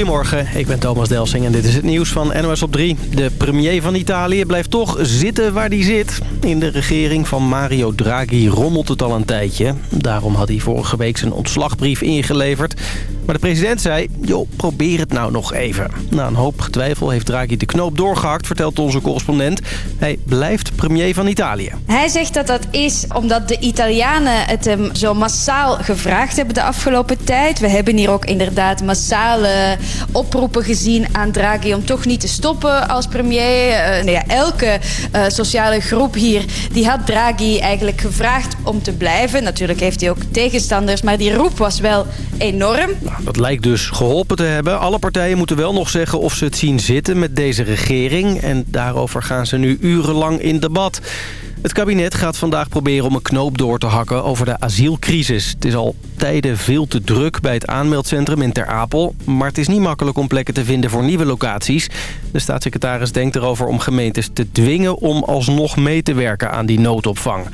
Goedemorgen, ik ben Thomas Delsing en dit is het nieuws van NOS op 3. De premier van Italië blijft toch zitten waar hij zit. In de regering van Mario Draghi rommelt het al een tijdje. Daarom had hij vorige week zijn ontslagbrief ingeleverd. Maar de president zei, joh, probeer het nou nog even. Na een hoop getwijfel heeft Draghi de knoop doorgehakt, vertelt onze correspondent. Hij blijft premier van Italië. Hij zegt dat dat is omdat de Italianen het hem zo massaal gevraagd hebben de afgelopen tijd. We hebben hier ook inderdaad massale oproepen gezien aan Draghi om toch niet te stoppen als premier. Uh, nou ja, elke uh, sociale groep hier die had Draghi eigenlijk gevraagd om te blijven. Natuurlijk heeft hij ook tegenstanders, maar die roep was wel enorm. Nou, dat lijkt dus geholpen te hebben. Alle partijen moeten wel nog zeggen of ze het zien zitten met deze regering. En daarover gaan ze nu urenlang in debat. Het kabinet gaat vandaag proberen om een knoop door te hakken over de asielcrisis. Het is al tijden veel te druk bij het aanmeldcentrum in Ter Apel. Maar het is niet makkelijk om plekken te vinden voor nieuwe locaties. De staatssecretaris denkt erover om gemeentes te dwingen om alsnog mee te werken aan die noodopvang.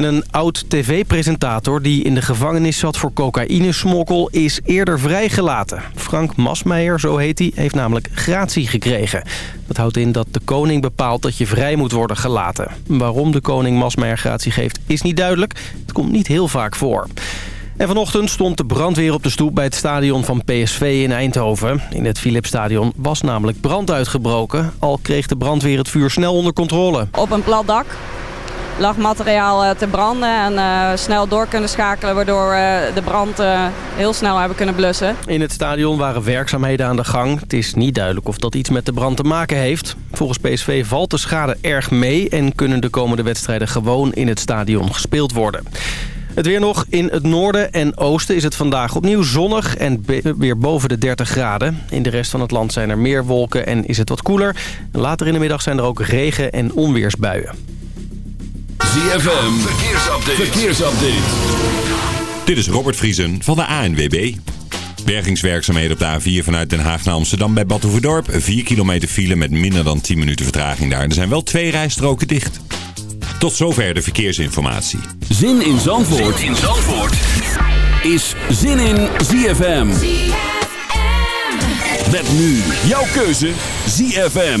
En een oud tv-presentator die in de gevangenis zat voor cocaïnesmokkel is eerder vrijgelaten. Frank Masmeijer, zo heet hij, heeft namelijk gratie gekregen. Dat houdt in dat de koning bepaalt dat je vrij moet worden gelaten. Waarom de koning Masmeijer gratie geeft is niet duidelijk. Het komt niet heel vaak voor. En vanochtend stond de brandweer op de stoep bij het stadion van PSV in Eindhoven. In het Philipsstadion was namelijk brand uitgebroken. Al kreeg de brandweer het vuur snel onder controle. Op een plat dak lag materiaal eh, te branden en uh, snel door kunnen schakelen... waardoor de brand uh, heel snel hebben kunnen blussen. In het stadion waren werkzaamheden aan de gang. Het is niet duidelijk of dat iets met de brand te maken heeft. Volgens PSV valt de schade erg mee... en kunnen de komende wedstrijden gewoon in het stadion gespeeld worden. Het weer nog. In het noorden en oosten is het vandaag opnieuw zonnig en weer boven de 30 graden. In de rest van het land zijn er meer wolken en is het wat koeler. Later in de middag zijn er ook regen- en onweersbuien. ZFM, verkeersupdate. verkeersupdate. Dit is Robert Vriesen van de ANWB. Bergingswerkzaamheden op de A4 vanuit Den Haag naar Amsterdam bij Badhoevedorp. 4 kilometer file met minder dan 10 minuten vertraging daar. Er zijn wel twee rijstroken dicht. Tot zover de verkeersinformatie. Zin in Zandvoort, zin in Zandvoort. is Zin in ZFM. ZFM. Met nu jouw keuze ZFM.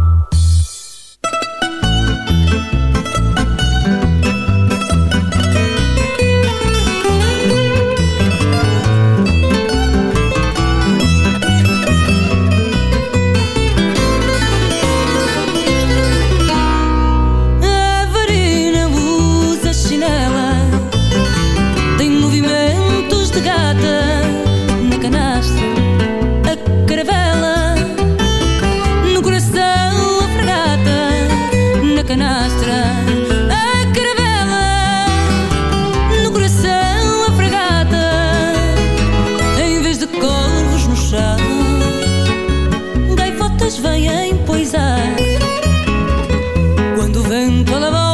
until I've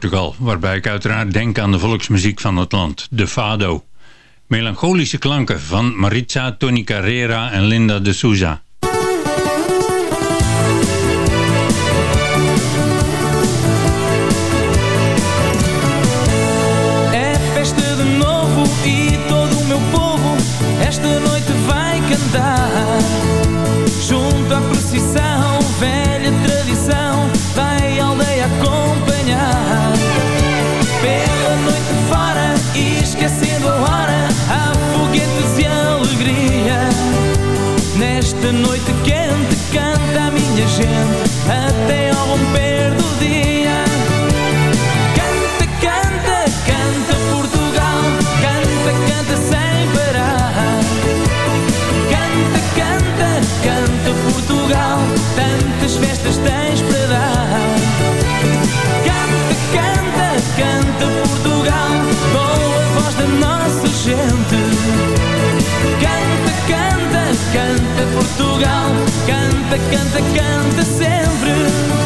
Portugal, waarbij ik uiteraard denk aan de volksmuziek van het land, de fado. Melancholische klanken van Maritza, Tony Carrera en Linda de Souza. Esta noite vai cantar. Junto à procissão, Nesta noite quente canta a minha gente até ao romper do dia. Canta, canta, canta Portugal, canta, canta sem parar. Canta, canta, canta Portugal, tantas festas tens Portugal, canta, canta, canta sempre.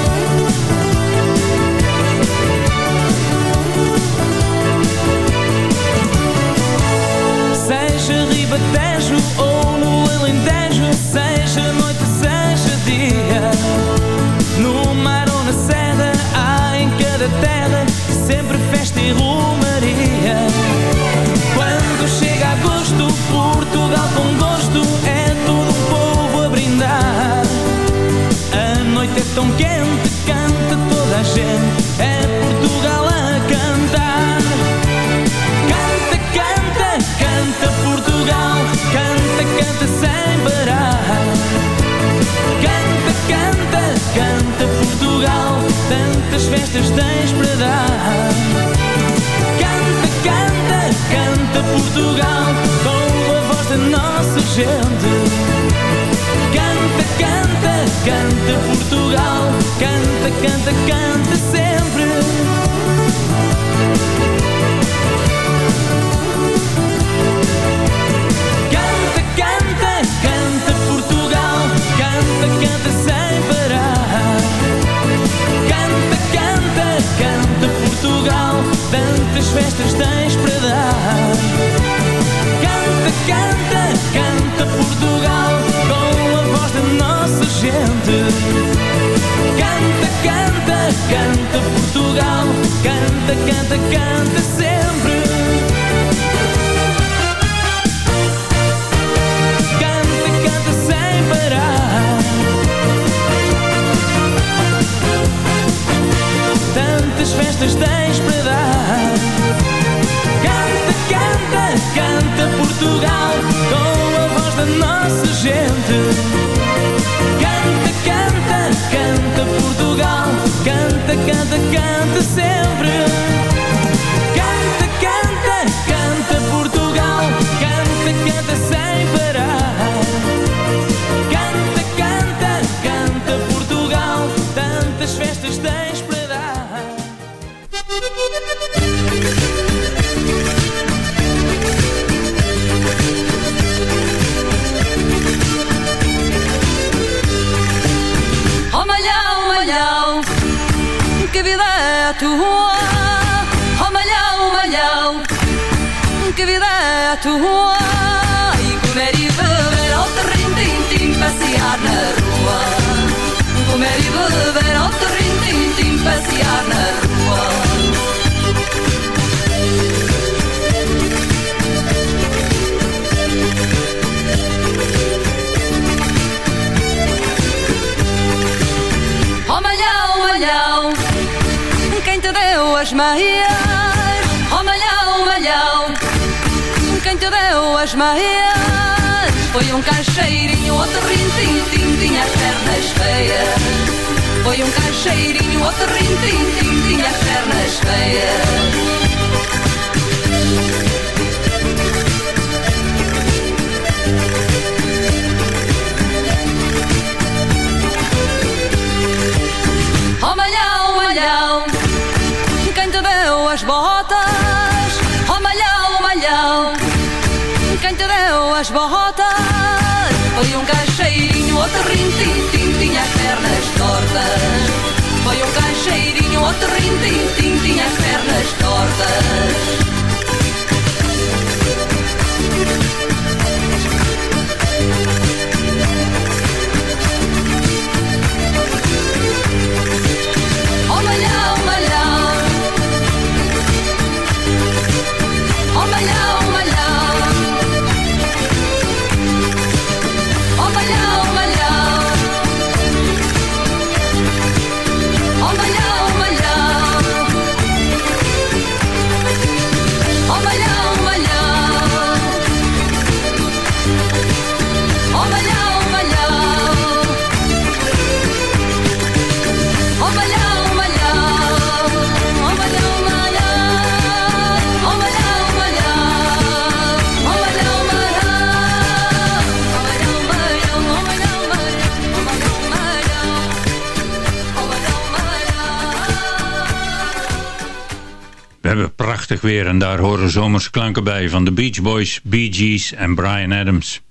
Seja Ribatejo ou no Alentejo Seja noite, seja dia. No mar ou na serra Há em cada terra Sempre festa e romaria Quando chega agosto Portugal com gosto É tão quente Canta toda a gente É Portugal a cantar. Canta, canta, canta Portugal Canta, canta sem parar. Canta, canta, canta Portugal Tantas festas tens para dar. Canta, canta, canta Portugal Nossa gente. Canta, canta, canta Portugal. Canta, canta, canta sempre. Canta, canta, canta Portugal. Canta, canta sem parar. Canta, canta, canta Portugal. Tantas festas tens para Canta, canta, Portugal Com a voz da nossa gente. Canta, canta, canta Portugal Canta, canta, canta sempre. Canta, canta sem parar. Tantas festas tens para dar Canta, canta, Portugal Com a voz da nossa gente. Canta, canta, canta Portugal Canta, canta, canta sempre tua? Oh malhão, malhão, que vida é a tua? E comer e beber ao terrim-tim-tim, passear na meias? Oh malhão, malhão, quem te deu as meias? Foi um caixeirinho, outro rintim-tim, tinha as pernas feias. Foi um caixeirinho, outro rintim-tim, tinha as pernas feias. Outro oh, tinha as pernas tortas. Foi um caixeirinho, outro oh, tinha as pernas tortas. weer en daar horen zomers klanken bij van de Beach Boys, Bee Gees en Brian Adams.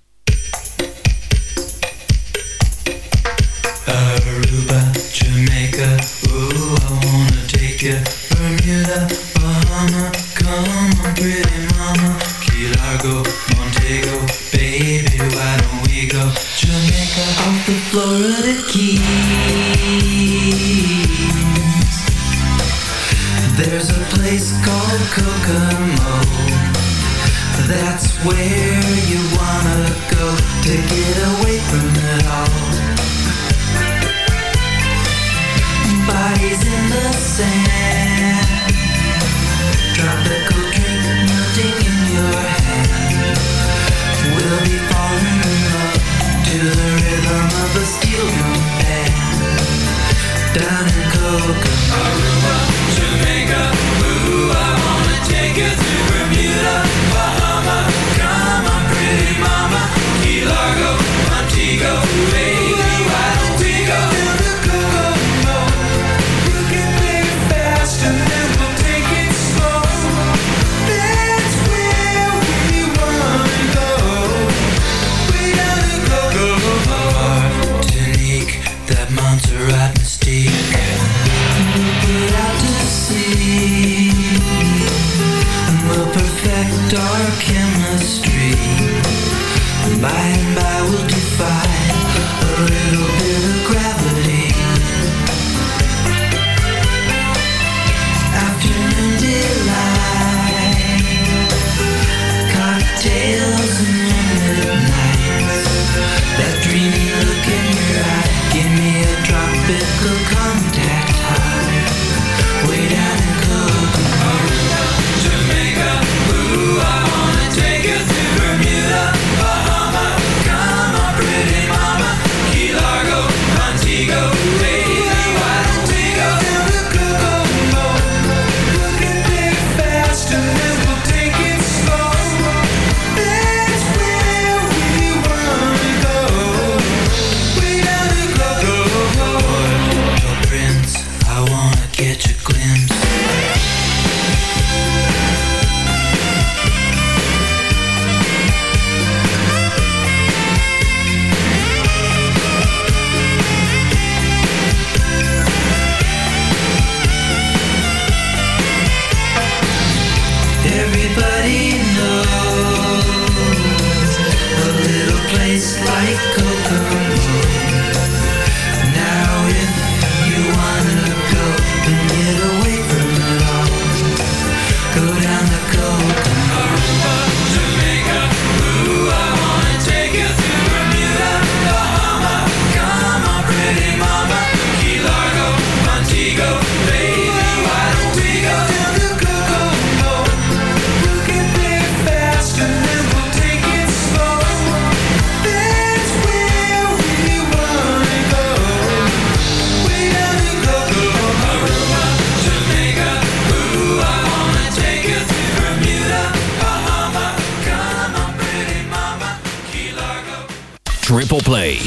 Play.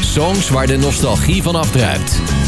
Songs waar de nostalgie van afdruipt.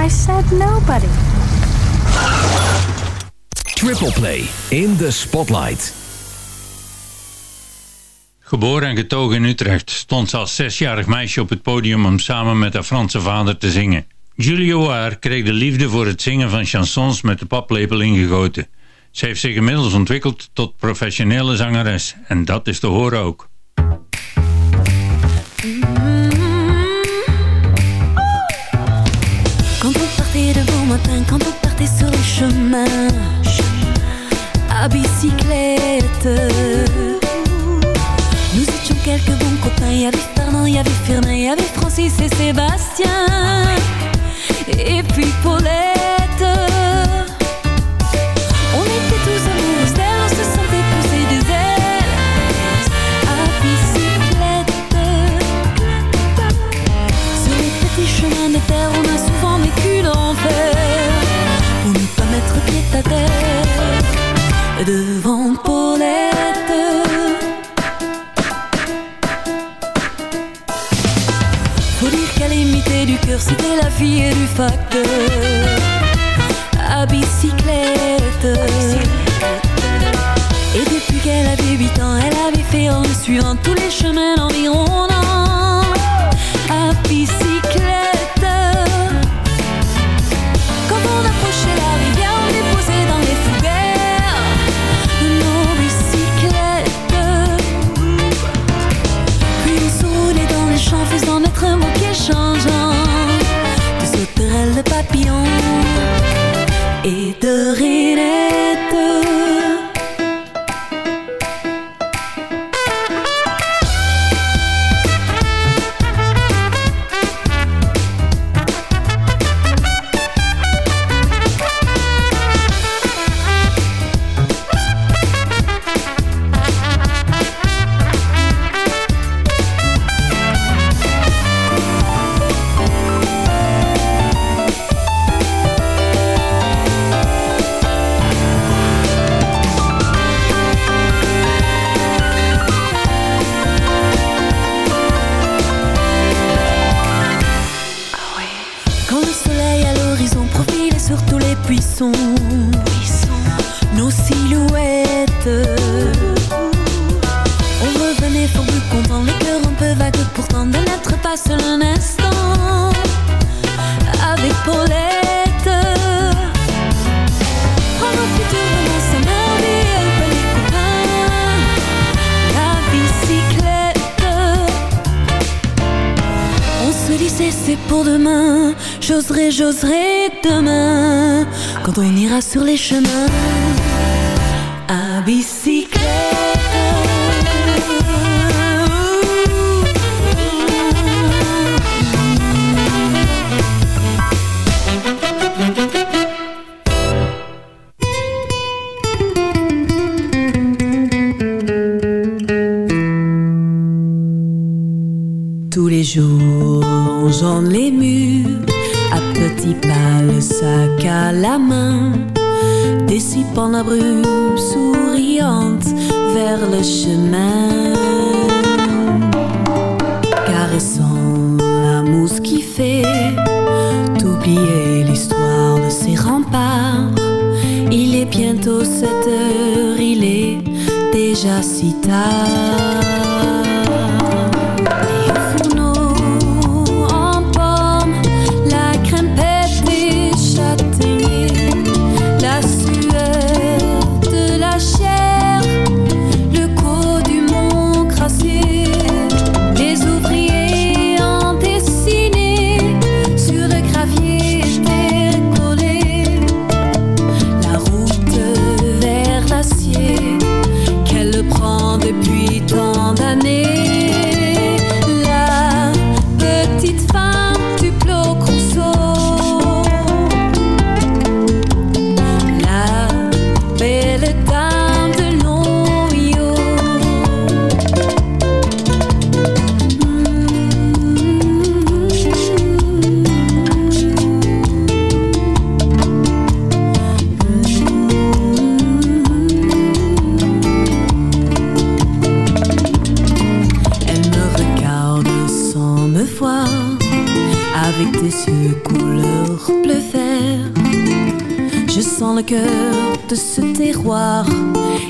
I said nobody. Triple Play in the Spotlight. Geboren en getogen in Utrecht stond ze als zesjarig meisje op het podium om samen met haar Franse vader te zingen. Julie O'Hare kreeg de liefde voor het zingen van chansons met de paplepel ingegoten. Ze heeft zich inmiddels ontwikkeld tot professionele zangeres en dat is te horen ook. Mm-hmm. quand vous partez sur les chemins à bicyclette. Nous étions quelques bons copains, il y avait Fernand, il y avait Firmin, il y avait Francis et Sébastien, et puis Paulette. On était c'était la fille du facteur à bicyclette. Et depuis qu'elle avait 8 ans, elle avait fait en me suivant tous les chemins d'environ Tous les jours, on jonne les murs, à petits pas, le sac à la main, dissipant la brume souriante vers le chemin, caressant la mousse qui fait oublier l'histoire de ses remparts. Il est bientôt 7 heures, il est déjà si tard. de ce terroir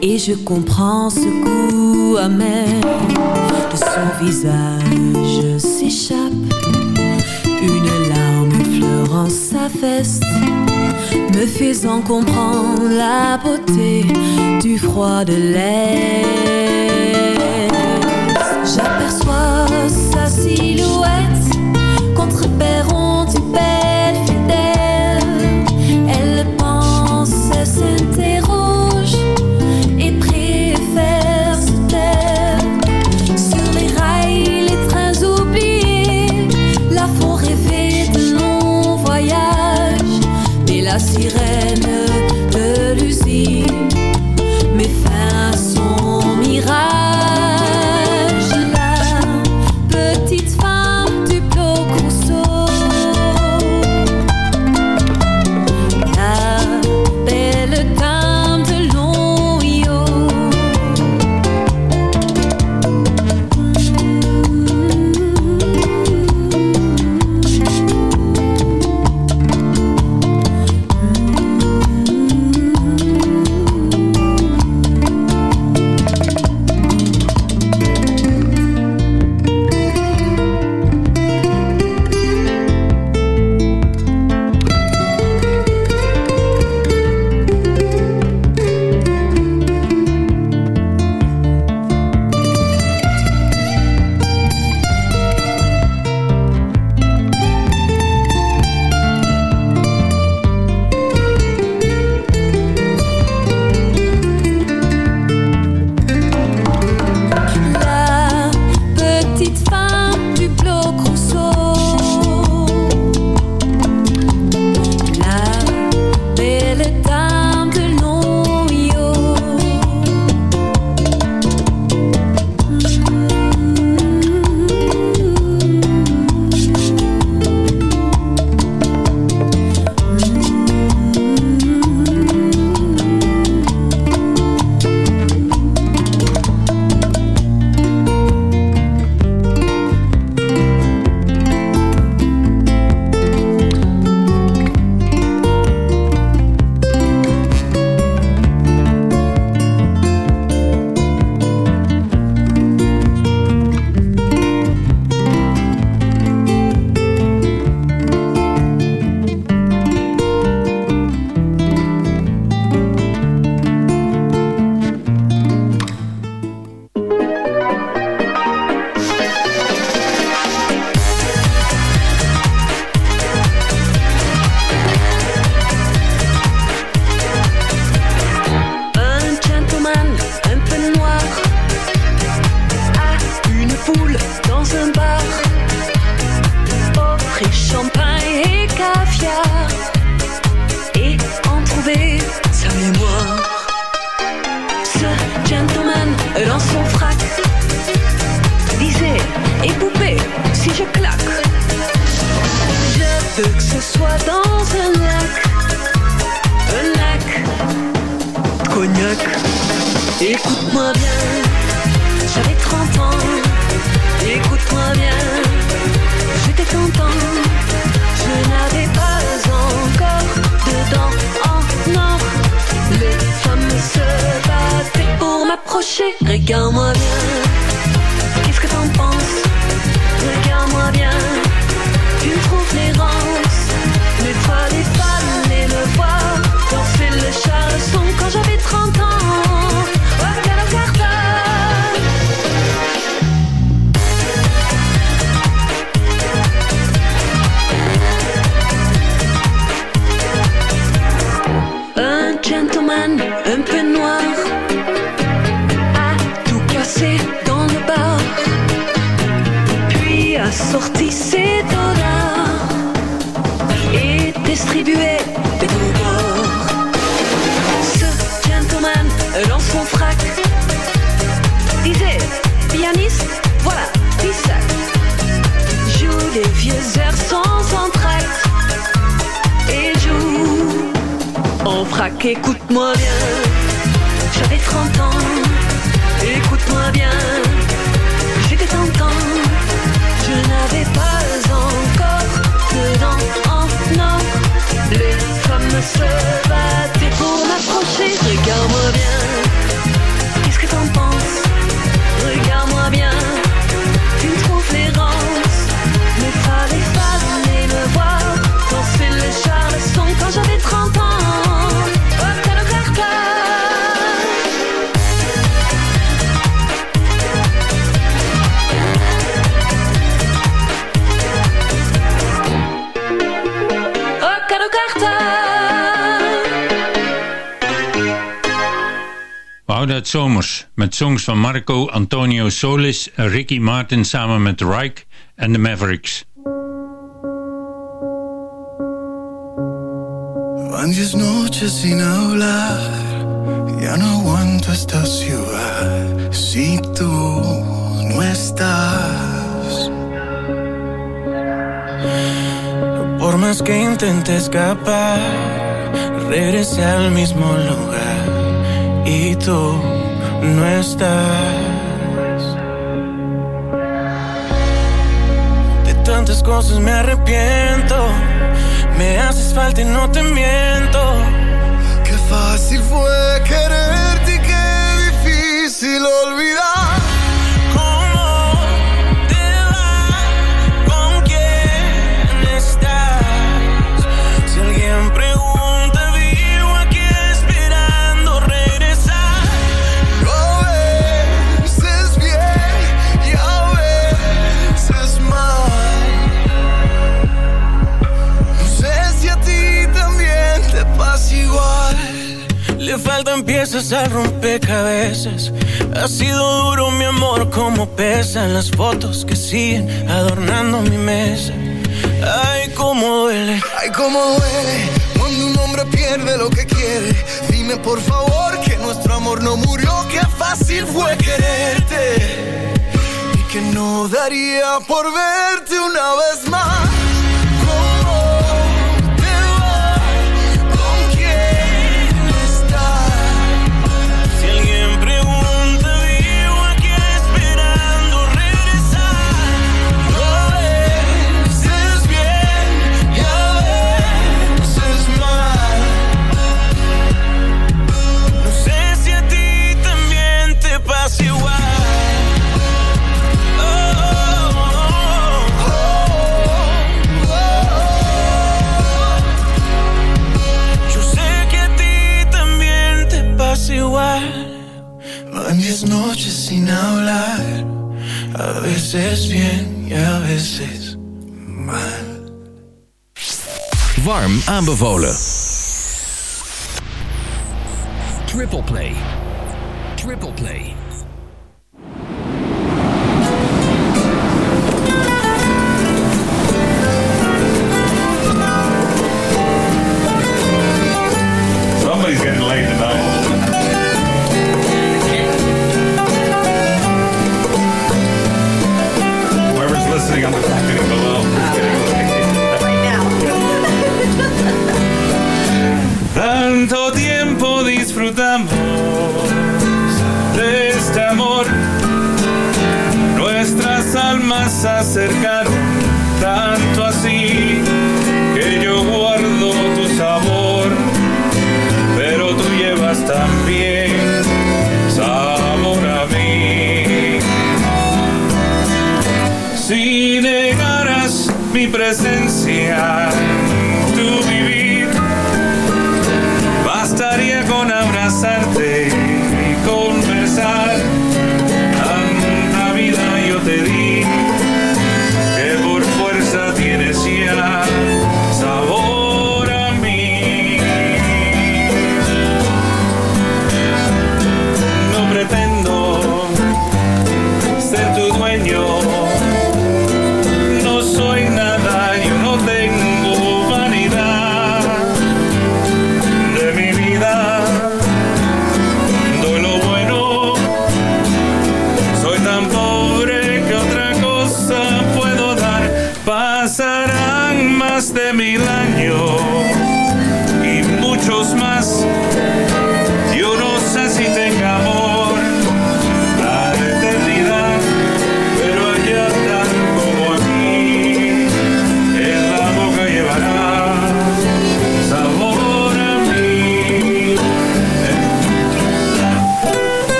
et je comprends ce goût amer de son visage s'échappe. Une larme fleurant sa veste, me faisant comprendre la beauté du froid de l'Est. J'aperçois sa silhouette contre songs van Marco Antonio Solis en Ricky Martin samen met Reich en de Mavericks. Van diez noches sin hablar, ya no aguanto esta ciudad. Si tú no estás, por más que intente escapar, regresé al mismo lugar y tú. no estás. De tantas cosas me arrepiento. Me haces falta y no te miento. Qué fácil fue quererte y qué difícil son piezas al rompecabezas. Ha sido duro mi amor, como pesan las fotos que siguen adornando mi mesa. Ay, cómo duele. Ay, cómo duele cuando un hombre pierde lo que quiere. Dime por favor que nuestro amor no murió, que fácil fue quererte. Y que no daría por verte una vez más aanbevolen. Triple play. Triple play.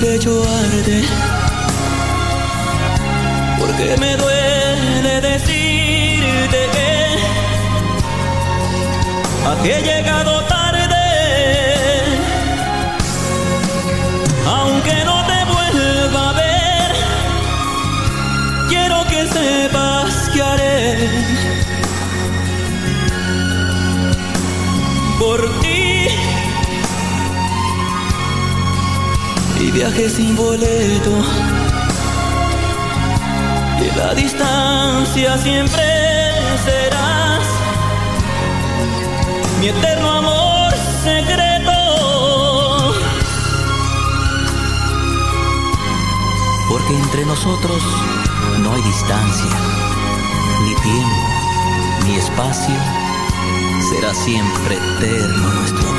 pecho arde, porque me duele decirte eh, que has llegado Y viajé sin boleto. Y la distancia siempre serás mi eterno amor secreto. Porque entre nosotros no hay distancia, ni tiempo, ni espacio. Será siempre eterno nuestro amor.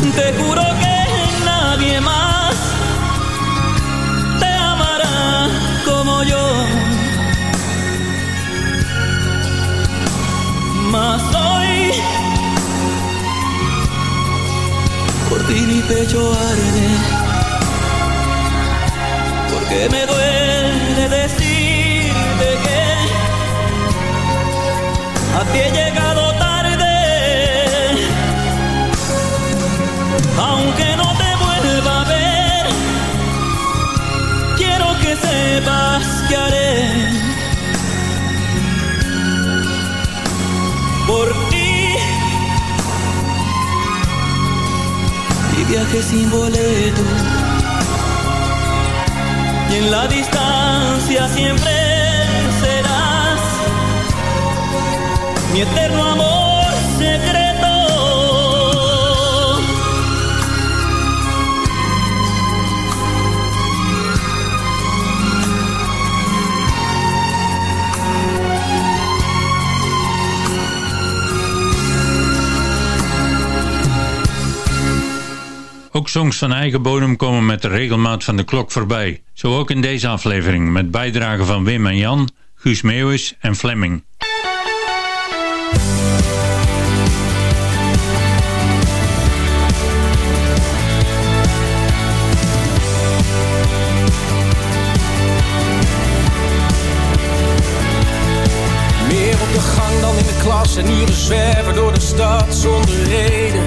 Te juro que nadie más te amará como yo. Mas hoy por ti mi pecho arde. Porque me duele decirte que a ti he llegado Aunque no te vuelva a ver, quiero que sepas que haré por ti. Y viaje sin boleto. Y en la distancia siempre serás mi eterno songs van eigen bodem komen met de regelmaat van de klok voorbij. Zo ook in deze aflevering met bijdragen van Wim en Jan, Guus Meeuwis en Flemming. Meer op de gang dan in de klas en uren zwerven door de stad zonder reden.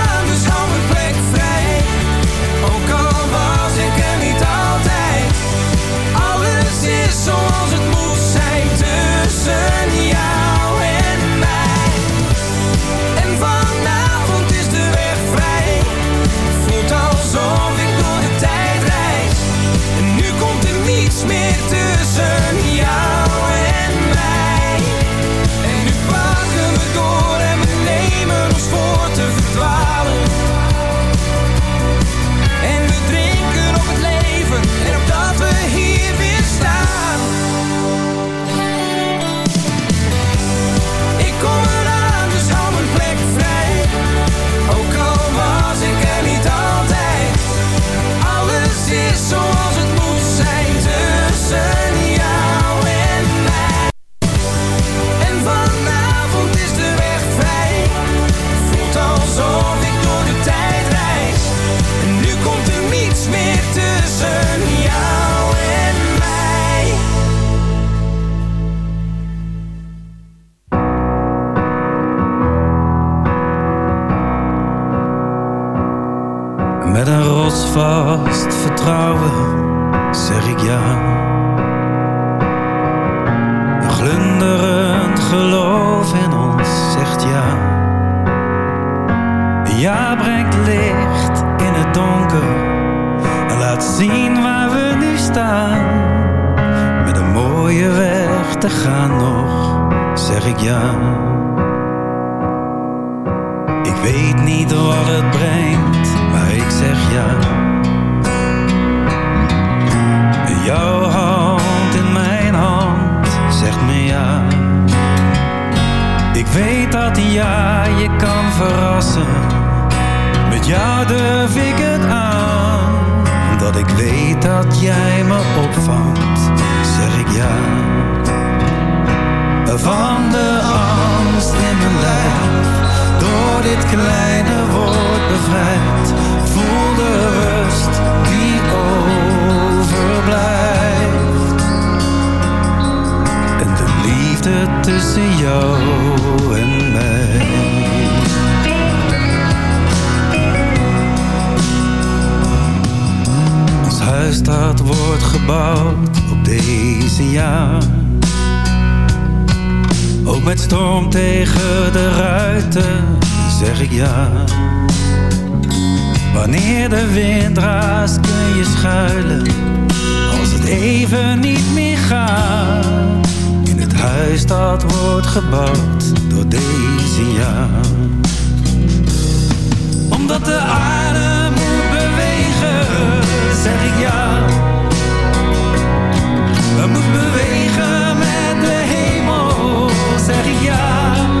zoals het moet zijn tussen jou en mij. En vanavond is de weg vrij. Voelt alsof ik door de tijd reis. En nu komt er niets meer tussen jou en mij. En nu passen we door en we nemen ons voor te verdwalen. Een glunderend geloof in ons zegt ja. Ja brengt licht in het donker en laat zien waar we nu staan. Met een mooie weg te gaan nog, zeg ik ja. Ik weet niet wat het brengt, maar ik zeg ja. Jouw hand Ik weet dat ja je kan verrassen. Met jou durf ik het aan. Omdat ik weet dat jij me opvangt, zeg ik ja. Van de angst in mijn lijf, door dit kleine woord bevrijd. Voel de rust die overblijft. Liefde tussen jou en mij. Ons huis dat wordt gebouwd op deze jaar. Ook met storm tegen de ruiten zeg ik ja. Wanneer de wind raast kun je schuilen Als het even niet meer gaat huis dat wordt gebouwd door deze jaar Omdat de aarde moet bewegen zeg ik ja. We moeten bewegen met de hemel zeg ik ja ja,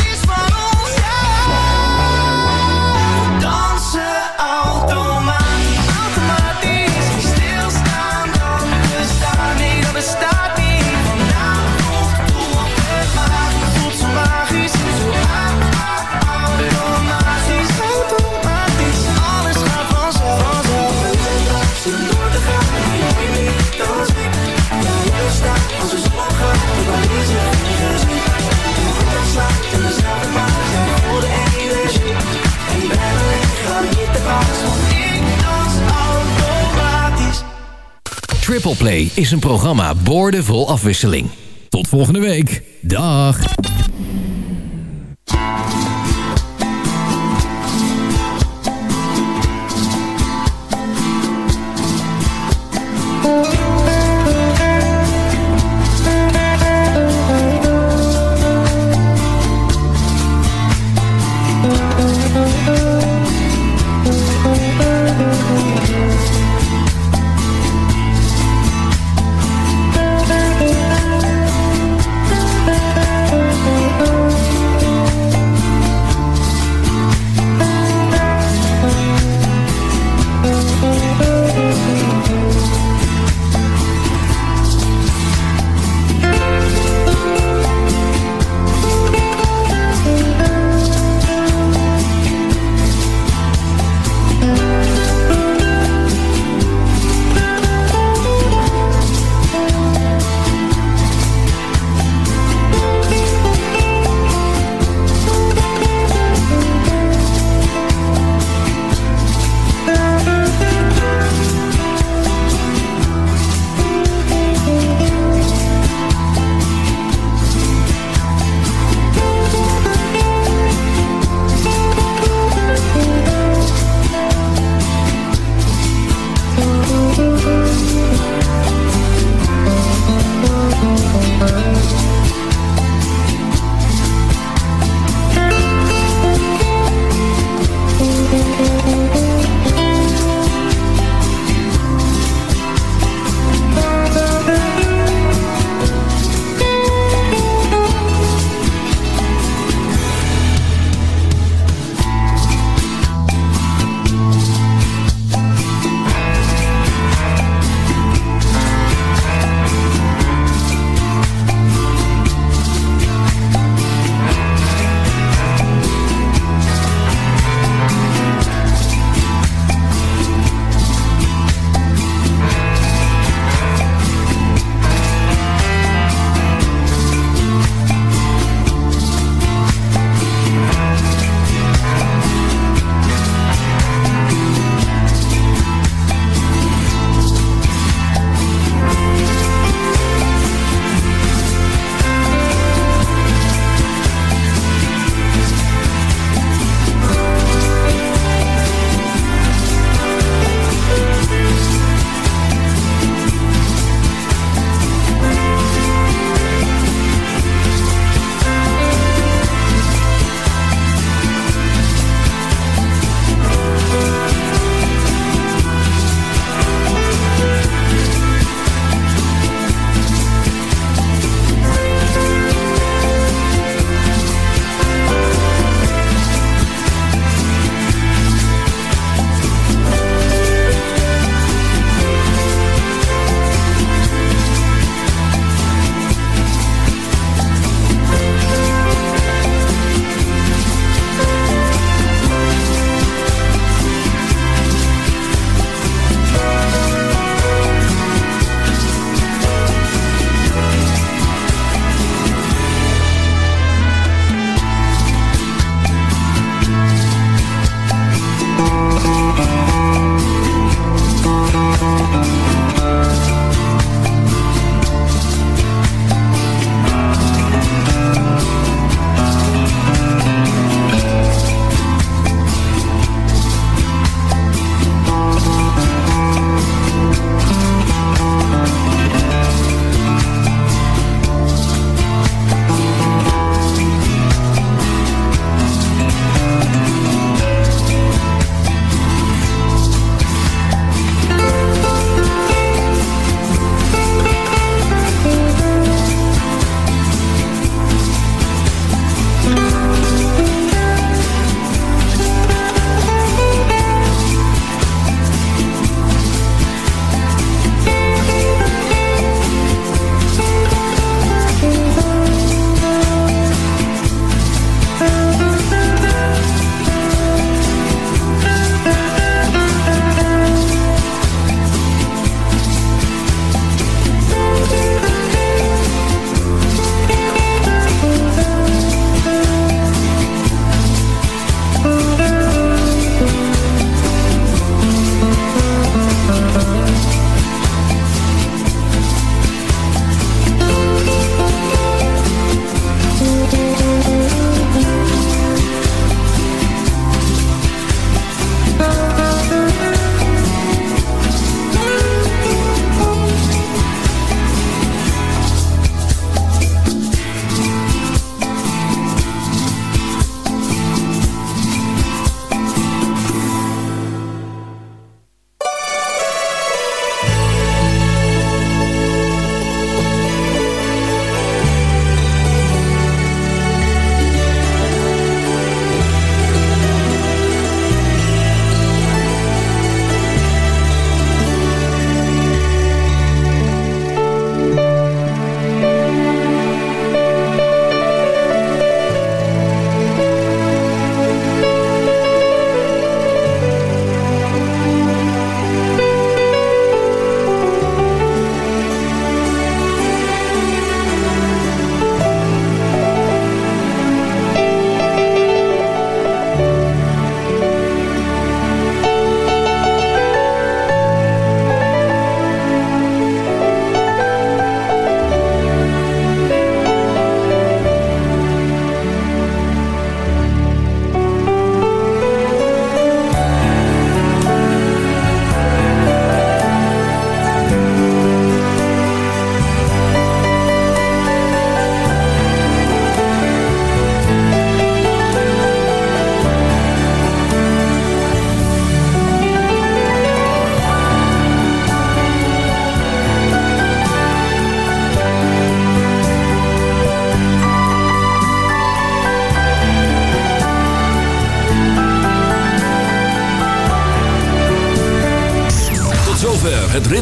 Triple Play is een programma boordevol afwisseling. Tot volgende week. Dag.